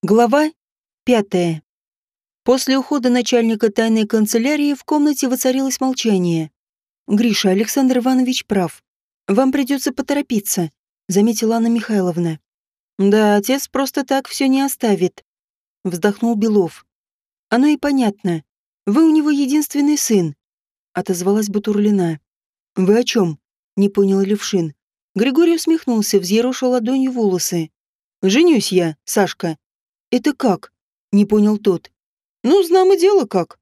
Глава пятая. После ухода начальника тайной канцелярии в комнате воцарилось молчание. «Гриша, Александр Иванович прав. Вам придется поторопиться», — заметила Анна Михайловна. «Да, отец просто так все не оставит», — вздохнул Белов. «Оно и понятно. Вы у него единственный сын», — отозвалась Бутурлина. «Вы о чем?» — не понял Левшин. Григорий усмехнулся, взъерошил ладонью волосы. «Женюсь я, Сашка», «Это как?» — не понял тот. «Ну, знамо дело как.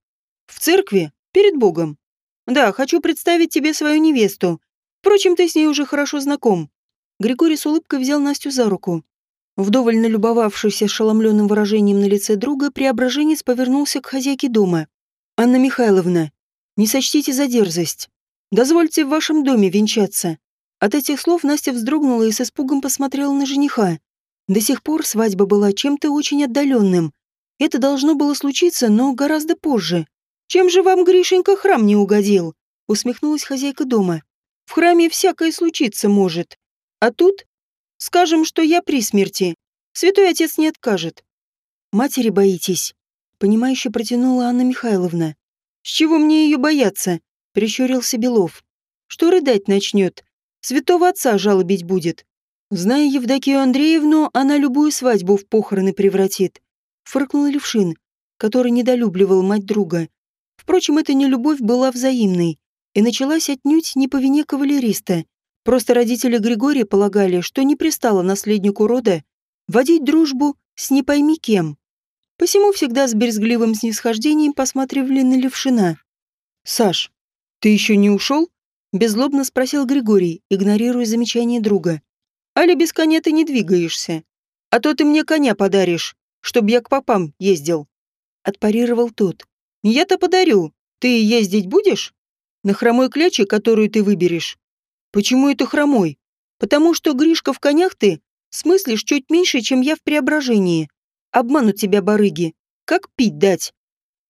В церкви, перед Богом. Да, хочу представить тебе свою невесту. Впрочем, ты с ней уже хорошо знаком». Григорий с улыбкой взял Настю за руку. Вдоволь налюбовавшись ошеломленным выражением на лице друга, преображенец повернулся к хозяйке дома. «Анна Михайловна, не сочтите за дерзость. Дозвольте в вашем доме венчаться». От этих слов Настя вздрогнула и с испугом посмотрела на жениха. До сих пор свадьба была чем-то очень отдаленным. Это должно было случиться, но гораздо позже. «Чем же вам, Гришенька, храм не угодил?» — усмехнулась хозяйка дома. «В храме всякое случиться может. А тут? Скажем, что я при смерти. Святой отец не откажет». «Матери боитесь?» — понимающе протянула Анна Михайловна. «С чего мне ее бояться?» — прищурился Белов. «Что рыдать начнет? Святого отца жалобить будет. Зная Евдокию Андреевну, она любую свадьбу в похороны превратит. Фыркнул Левшин, который недолюбливал мать друга. Впрочем, эта нелюбовь была взаимной и началась отнюдь не по вине кавалериста. Просто родители Григория полагали, что не пристало наследнику рода водить дружбу с не пойми кем. Посему всегда с березгливым снисхождением посматривали на Левшина. «Саш, ты еще не ушел?» – беззлобно спросил Григорий, игнорируя замечание друга. Али без коня ты не двигаешься. А то ты мне коня подаришь, чтоб я к попам ездил. Отпарировал тот. Я-то подарю. Ты ездить будешь? На хромой кляче, которую ты выберешь. Почему это хромой? Потому что, Гришка, в конях ты смыслишь чуть меньше, чем я в преображении. Обманут тебя барыги. Как пить дать?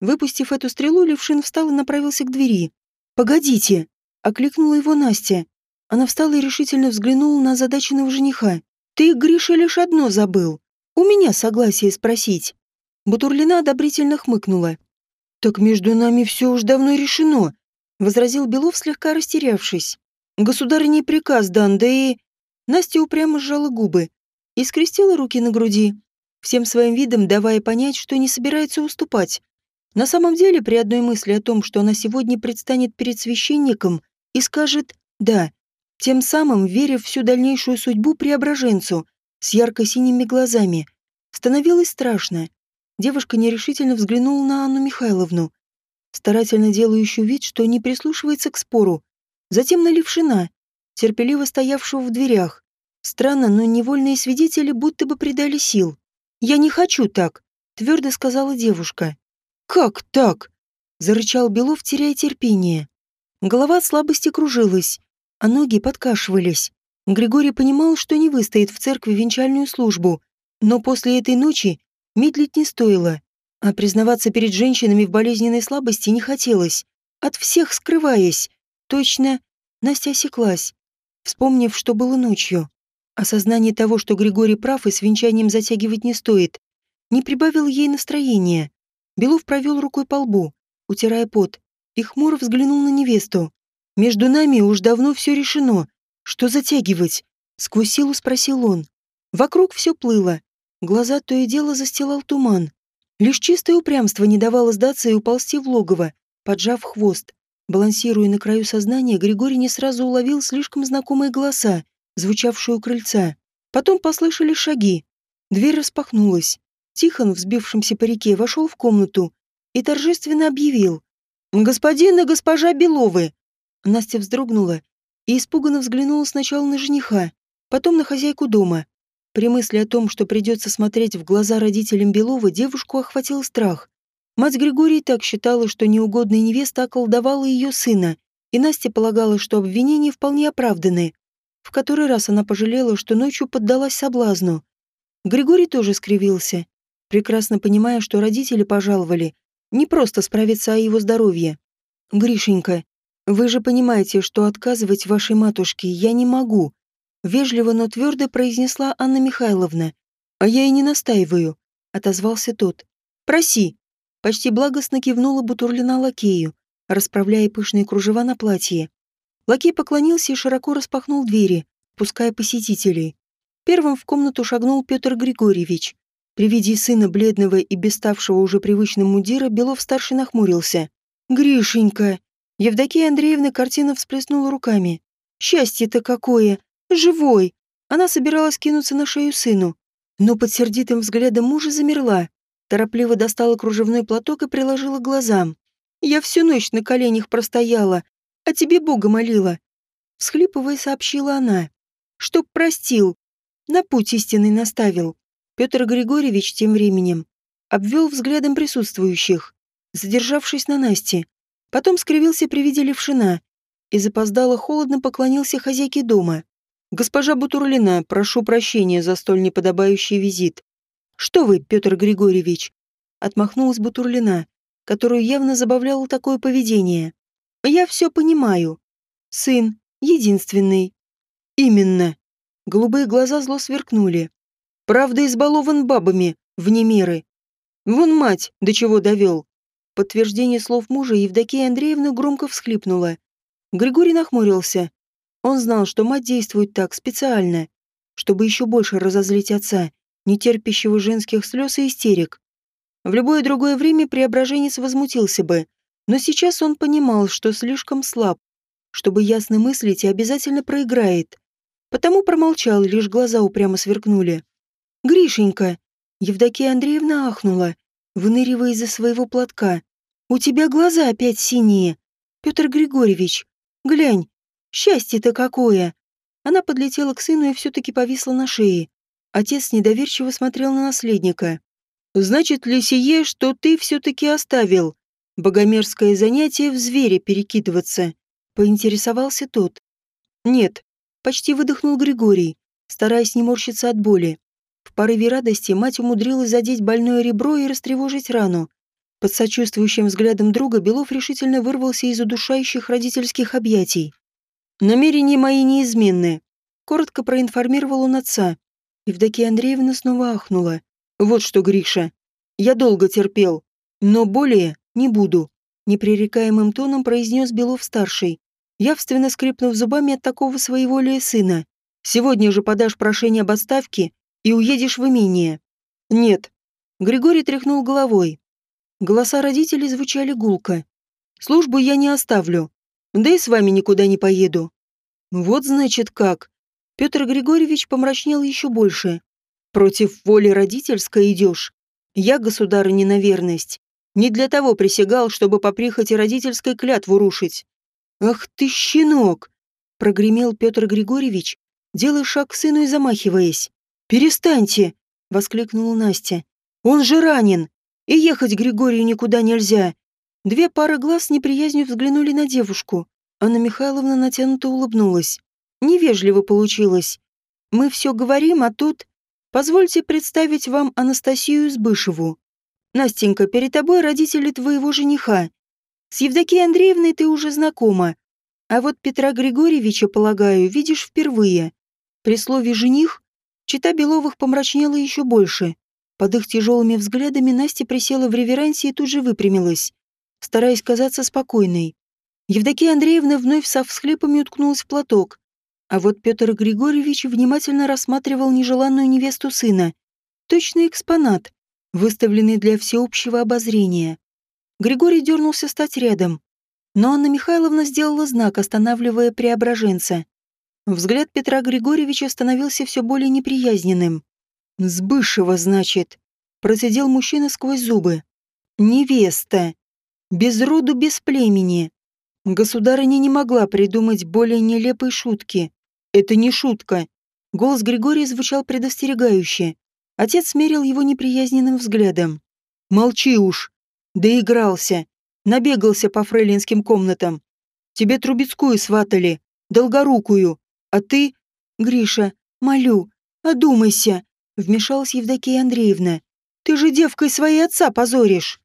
Выпустив эту стрелу, Левшин встал и направился к двери. «Погодите!» — окликнула его Настя. Она встала и решительно взглянула на озадаченного жениха. «Ты, Гриша, лишь одно забыл. У меня согласие спросить». Бутурлина одобрительно хмыкнула. «Так между нами все уж давно решено», — возразил Белов, слегка растерявшись. «Государыний приказ дан, да и...» Настя упрямо сжала губы и скрестила руки на груди, всем своим видом давая понять, что не собирается уступать. На самом деле, при одной мысли о том, что она сегодня предстанет перед священником и скажет «да», тем самым веря всю дальнейшую судьбу преображенцу с ярко-синими глазами. Становилось страшно. Девушка нерешительно взглянула на Анну Михайловну, старательно делающую вид, что не прислушивается к спору. Затем на терпеливо стоявшего в дверях. Странно, но невольные свидетели будто бы придали сил. «Я не хочу так», — твердо сказала девушка. «Как так?» — зарычал Белов, теряя терпение. Голова от слабости кружилась, а ноги подкашивались. Григорий понимал, что не выстоит в церкви венчальную службу, но после этой ночи медлить не стоило, а признаваться перед женщинами в болезненной слабости не хотелось, от всех скрываясь. Точно, Настя осеклась, вспомнив, что было ночью. Осознание того, что Григорий прав и с венчанием затягивать не стоит, не прибавило ей настроения. Белов провел рукой по лбу, утирая пот, и хмуро взглянул на невесту. Между нами уж давно все решено. Что затягивать? Сквозь силу спросил он. Вокруг все плыло. Глаза то и дело застилал туман. Лишь чистое упрямство не давало сдаться и уползти в логово, поджав хвост. Балансируя на краю сознания, Григорий не сразу уловил слишком знакомые голоса, звучавшие у крыльца. Потом послышали шаги. Дверь распахнулась. Тихон, взбившимся по реке, вошел в комнату и торжественно объявил. «Господин и госпожа Беловы, Настя вздрогнула и испуганно взглянула сначала на жениха, потом на хозяйку дома. При мысли о том, что придется смотреть в глаза родителям Белова, девушку охватил страх. Мать Григорий так считала, что неугодная невеста околдовала ее сына, и Настя полагала, что обвинения вполне оправданы. В который раз она пожалела, что ночью поддалась соблазну. Григорий тоже скривился, прекрасно понимая, что родители пожаловали не просто справиться о его здоровье. «Гришенька, «Вы же понимаете, что отказывать вашей матушке я не могу», вежливо, но твердо произнесла Анна Михайловна. «А я и не настаиваю», отозвался тот. «Проси!» Почти благостно кивнула Бутурлина лакею, расправляя пышные кружева на платье. Лакей поклонился и широко распахнул двери, пуская посетителей. Первым в комнату шагнул Петр Григорьевич. При виде сына бледного и без ставшего уже привычным мудира Белов-старший нахмурился. «Гришенька!» Евдокия Андреевна картина всплеснула руками. «Счастье-то какое! Живой!» Она собиралась кинуться на шею сыну, но под сердитым взглядом мужа замерла. Торопливо достала кружевной платок и приложила к глазам. «Я всю ночь на коленях простояла, а тебе Бога молила!» Всхлипывая, сообщила она. «Чтоб простил, на путь истинный наставил». Петр Григорьевич тем временем обвел взглядом присутствующих, задержавшись на Насте. Потом скривился при виде левшина и запоздало холодно поклонился хозяйке дома. «Госпожа Бутурлина, прошу прощения за столь неподобающий визит». «Что вы, Петр Григорьевич?» Отмахнулась Бутурлина, которую явно забавляло такое поведение. «Я все понимаю. Сын, единственный». «Именно». Голубые глаза зло сверкнули. «Правда, избалован бабами, вне меры. Вон мать, до чего довел». Подтверждение слов мужа Евдокия Андреевна громко всхлипнула. Григорий нахмурился, он знал, что мать действует так специально, чтобы еще больше разозлить отца, не терпящего женских слез и истерик. В любое другое время преображенец возмутился бы, но сейчас он понимал, что слишком слаб, чтобы ясно мыслить и обязательно проиграет. Потому промолчал, лишь глаза упрямо сверкнули. «Гришенька!» Евдокия Андреевна ахнула, выныривая из-за своего платка. «У тебя глаза опять синие. Петр Григорьевич, глянь, Счастье-то какое!» Она подлетела к сыну и все-таки повисла на шее. Отец недоверчиво смотрел на наследника. «Значит ли сие, что ты все-таки оставил? Богомерзкое занятие в звере перекидываться?» Поинтересовался тот. «Нет», — почти выдохнул Григорий, стараясь не морщиться от боли. В порыве радости мать умудрилась задеть больное ребро и растревожить рану. Под сочувствующим взглядом друга Белов решительно вырвался из удушающих родительских объятий. Намерения мои неизменны. Коротко проинформировал он отца. Евдокия Андреевна снова ахнула. Вот что, Гриша, я долго терпел, но более не буду. Непререкаемым тоном произнес Белов-старший, явственно скрипнув зубами от такого своеволия сына. Сегодня же подашь прошение об отставке и уедешь в имение. Нет. Григорий тряхнул головой. Голоса родителей звучали гулко. Службу я не оставлю. Да и с вами никуда не поеду. Вот значит как. Петр Григорьевич помрачнел еще больше. Против воли родительской идешь. Я, государыня, на верность. Не для того присягал, чтобы по прихоти родительской клятву рушить. Ах ты, щенок! Прогремел Петр Григорьевич, делая шаг к сыну и замахиваясь. «Перестаньте!» — воскликнула Настя. «Он же ранен! И ехать Григорию никуда нельзя. Две пары глаз неприязнью взглянули на девушку. Анна Михайловна натянуто улыбнулась. Невежливо получилось. Мы все говорим, а тут... Позвольте представить вам Анастасию Сбышеву. Настенька, перед тобой родители твоего жениха. С Евдокией Андреевной ты уже знакома. А вот Петра Григорьевича, полагаю, видишь впервые. При слове «жених» чита Беловых помрачнела еще больше. Под их тяжелыми взглядами Настя присела в реверансе и тут же выпрямилась стараясь казаться спокойной. Евдокия Андреевна вновь со всхлипами уткнулась в платок, а вот Петр Григорьевич внимательно рассматривал нежеланную невесту сына. Точный экспонат, выставленный для всеобщего обозрения. Григорий дернулся стать рядом, но Анна Михайловна сделала знак, останавливая преображенца. Взгляд Петра Григорьевича становился все более неприязненным. «Сбышева, значит», — процедил мужчина сквозь зубы. «Невеста», без роду, без племени. Государыня не могла придумать более нелепой шутки. Это не шутка. Голос Григория звучал предостерегающе. Отец смерил его неприязненным взглядом. «Молчи уж!» Доигрался. Набегался по фрейлинским комнатам. Тебе Трубецкую сватали, Долгорукую. А ты... Гриша, молю, одумайся, вмешалась Евдокия Андреевна. Ты же девкой своей отца позоришь.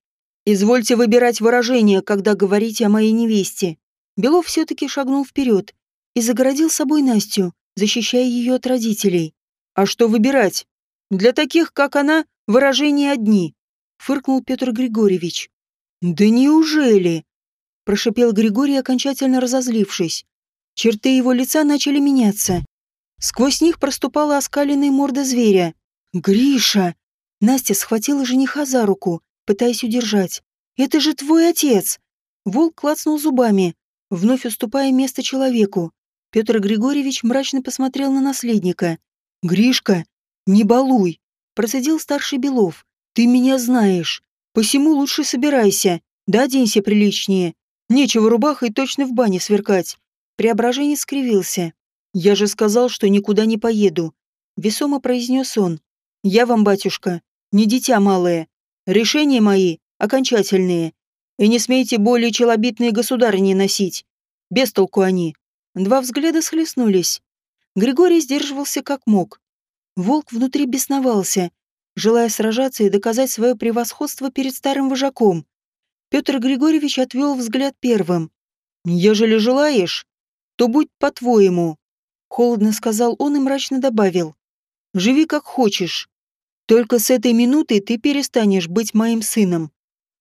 Извольте выбирать выражение, когда говорите о моей невесте. Белов все-таки шагнул вперед и загородил собой Настю, защищая ее от родителей. А что выбирать? Для таких, как она, Выражения одни», — фыркнул Петр Григорьевич. «Да неужели?» — прошипел Григорий, окончательно разозлившись. Черты его лица начали меняться. Сквозь них проступала оскаленная морда зверя. «Гриша!» Настя схватила жениха за руку, пытаясь удержать. «Это же твой отец!» Волк клацнул зубами, вновь уступая место человеку. Петр Григорьевич мрачно посмотрел на наследника. «Гришка, не балуй!» Процедил старший Белов. «Ты меня знаешь. Посему лучше собирайся. Да оденься приличнее. Нечего рубахой точно в бане сверкать». Преображенец скривился. «Я же сказал, что никуда не поеду», — весомо произнес он. «Я вам, батюшка, не дитя малое. Решения мои окончательные. И не смейте более челобитные государыни носить. Без толку они». Два взгляда схлестнулись. Григорий сдерживался как мог. Волк внутри бесновался, желая сражаться и доказать свое превосходство перед старым вожаком. Петр Григорьевич отвел взгляд первым. «Ежели желаешь, то будь по-твоему», — холодно сказал он и мрачно добавил. «Живи как хочешь. Только с этой минуты ты перестанешь быть моим сыном».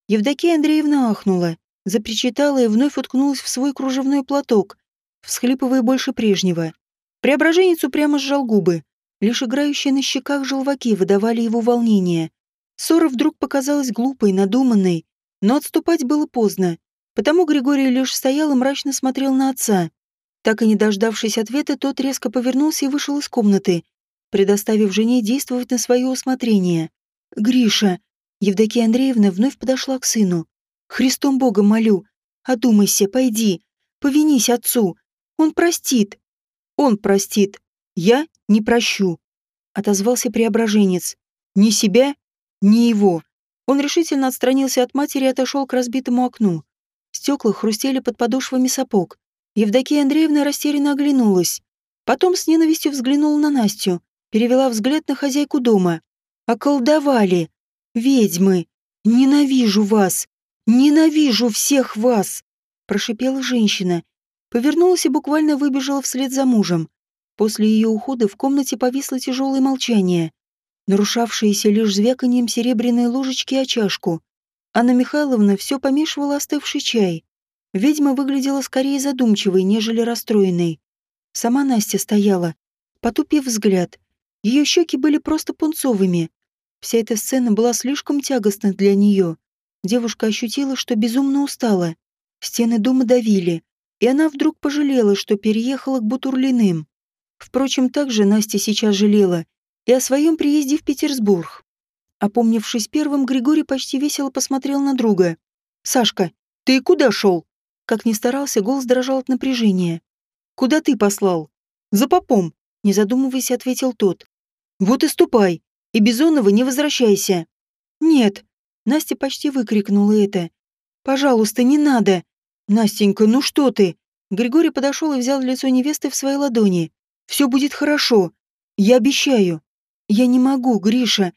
Евдокия Андреевна ахнула, запричитала и вновь уткнулась в свой кружевной платок, всхлипывая больше прежнего. Преображенец упрямо сжал губы. Лишь играющие на щеках желваки выдавали его волнение. Ссора вдруг показалась глупой, надуманной, но отступать было поздно. Потому Григорий лишь стоял и мрачно смотрел на отца. Так и не дождавшись ответа, тот резко повернулся и вышел из комнаты, предоставив жене действовать на свое усмотрение. «Гриша!» Евдокия Андреевна вновь подошла к сыну. «Христом Богом молю, одумайся, пойди, повинись отцу, он простит». «Он простит, я не прощу», — отозвался преображенец. «Ни себя, ни его». Он решительно отстранился от матери и отошел к разбитому окну. Стекла хрустели под подошвами сапог. Евдокия Андреевна растерянно оглянулась. Потом с ненавистью взглянула на Настю, перевела взгляд на хозяйку дома. «Околдовали! Ведьмы! Ненавижу вас! Ненавижу всех вас!» прошипела женщина. Повернулась и буквально выбежала вслед за мужем. После ее ухода в комнате повисло тяжелое молчание, нарушавшееся лишь звяканием серебряной ложечки о чашку. Анна Михайловна все помешивала остывший чай. Ведьма выглядела скорее задумчивой, нежели расстроенной. Сама Настя стояла, потупив взгляд. Ее щеки были просто пунцовыми. Вся эта сцена была слишком тягостна для нее. Девушка ощутила, что безумно устала. Стены дома давили, и она вдруг пожалела, что переехала к Бутурлиным. Впрочем, также Настя сейчас жалела и о своем приезде в Петербург. Опомнившись первым, Григорий почти весело посмотрел на друга. «Сашка, ты куда шел?» Как ни старался, голос дрожал от напряжения. «Куда ты послал?» «За попом», — не задумываясь, ответил тот. «Вот и ступай, и Бизонова не возвращайся». «Нет», — Настя почти выкрикнула это. «Пожалуйста, не надо». «Настенька, ну что ты?» Григорий подошел и взял лицо невесты в свои ладони. «Все будет хорошо. Я обещаю». «Я не могу, Гриша.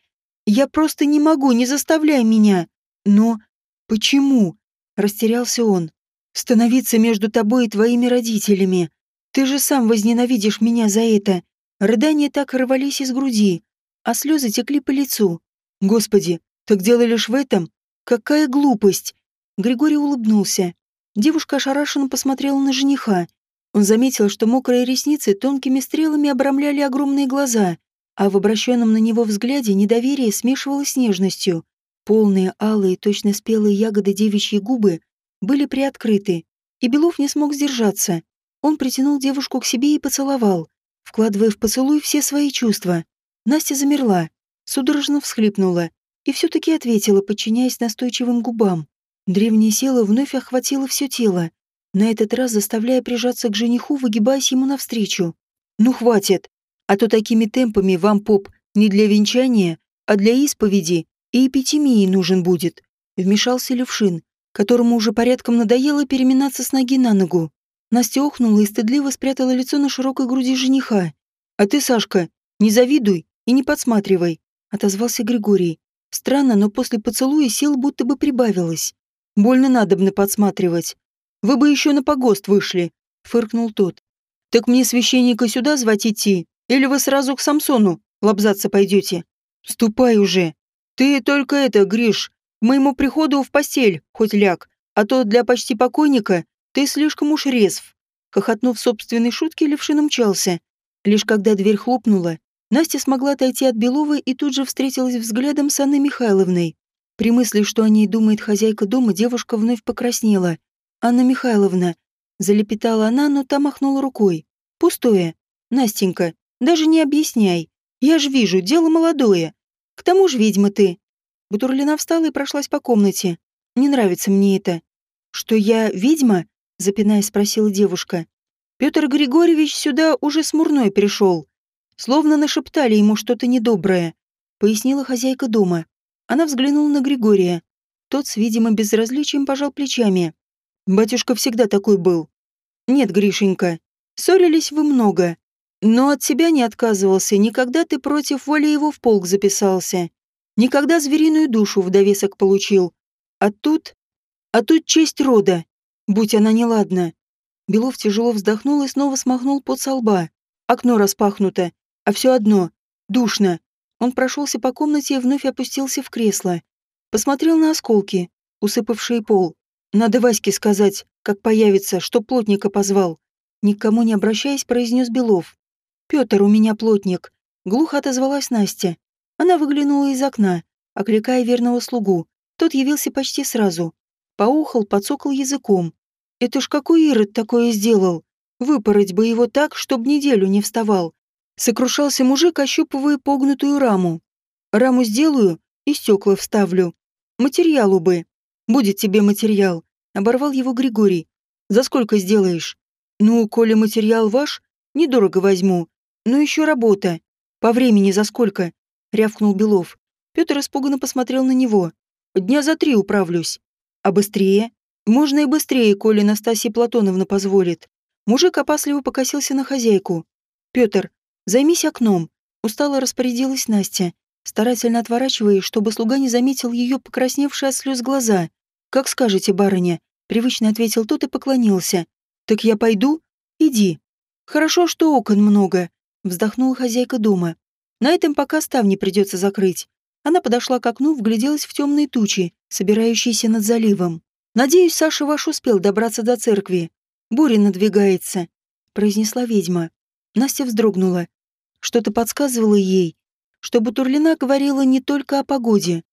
Я просто не могу, не заставляй меня». «Но почему?» — растерялся он становиться между тобой и твоими родителями. Ты же сам возненавидишь меня за это. Рыдания так рвались из груди, а слезы текли по лицу. Господи, так дело лишь в этом? Какая глупость!» Григорий улыбнулся. Девушка ошарашенно посмотрела на жениха. Он заметил, что мокрые ресницы тонкими стрелами обрамляли огромные глаза, а в обращенном на него взгляде недоверие смешивалось с нежностью. Полные, алые, точно спелые ягоды девичьи губы были приоткрыты, и Белов не смог сдержаться. Он притянул девушку к себе и поцеловал, вкладывая в поцелуй все свои чувства. Настя замерла, судорожно всхлипнула и все-таки ответила, подчиняясь настойчивым губам. Древняя сила вновь охватила все тело, на этот раз заставляя прижаться к жениху, выгибаясь ему навстречу. «Ну хватит, а то такими темпами вам, поп, не для венчания, а для исповеди и эпитемии нужен будет», — вмешался Левшин, которому уже порядком надоело переминаться с ноги на ногу. Настя охнула и стыдливо спрятала лицо на широкой груди жениха. «А ты, Сашка, не завидуй и не подсматривай», — отозвался Григорий. Странно, но после поцелуя сил будто бы прибавилось. «Больно надобно подсматривать. Вы бы еще на погост вышли», — фыркнул тот. «Так мне священника сюда звать идти? Или вы сразу к Самсону лобзаться пойдете?» «Ступай уже!» Ты только это, Гриш, к моему приходу в постель хоть ляг, а то для почти покойника ты слишком уж резв. Хохотнув собственной шутки, Левшин умчался. Лишь когда дверь хлопнула, Настя смогла отойти от Беловой и тут же встретилась взглядом с Анной Михайловной. При мысли, что о ней думает хозяйка дома, девушка вновь покраснела. «Анна Михайловна», — залепетала она, но та махнула рукой. «Пустое. Настенька, даже не объясняй. Я ж вижу, дело молодое. К тому же ведьма ты». Бутурлина встала и прошлась по комнате. «Не нравится мне это». «Что я ведьма?» — запинаясь, спросила девушка. Петр Григорьевич сюда уже смурной пришел. Словно нашептали ему что-то недоброе, пояснила хозяйка дома. Она взглянула на Григория. Тот с видимым безразличием пожал плечами. «Батюшка всегда такой был». «Нет, Гришенька, ссорились вы много. Но от тебя не отказывался, никогда ты против воли его в полк записался. Никогда звериную душу в довесок получил. А тут... А тут честь рода, будь она неладна. Белов тяжело вздохнул и снова смахнул под со лба. Окно распахнуто, а все одно. Душно. Он прошелся по комнате и вновь опустился в кресло. Посмотрел на осколки, усыпавшие пол. Надо Ваське сказать, как появится, что плотника позвал. Никому не обращаясь, произнес Белов. Петр у меня плотник. Глухо отозвалась Настя. Она выглянула из окна, окликая верного слугу. Тот явился почти сразу. Поухал, подсокал языком. Это ж какой Ирод такое сделал? Выпороть бы его так, чтоб неделю не вставал. Сокрушался мужик, ощупывая погнутую раму. Раму сделаю и стекла вставлю. Материалу бы. Будет тебе материал. Оборвал его Григорий. За сколько сделаешь? Ну, коли материал ваш, недорого возьму. Но еще работа. По времени за сколько? Рявкнул Белов. Петр испуганно посмотрел на него. Дня за три управлюсь. А быстрее? Можно и быстрее, коли Настасья Платоновна позволит. Мужик опасливо покосился на хозяйку. Петр, займись окном. Устало распорядилась Настя, старательно отворачиваясь, чтобы слуга не заметил ее покрасневшие от слез глаза. «Как скажете, барыня», — привычно ответил тот и поклонился. «Так я пойду? Иди». «Хорошо, что окон много», — вздохнула хозяйка дома. «На этом пока ставни придется закрыть». Она подошла к окну, вгляделась в темные тучи, собирающиеся над заливом. «Надеюсь, Саша ваш успел добраться до церкви. Буря надвигается», — произнесла ведьма. Настя вздрогнула. Что-то подсказывало ей, что Бутурлина говорила не только о погоде.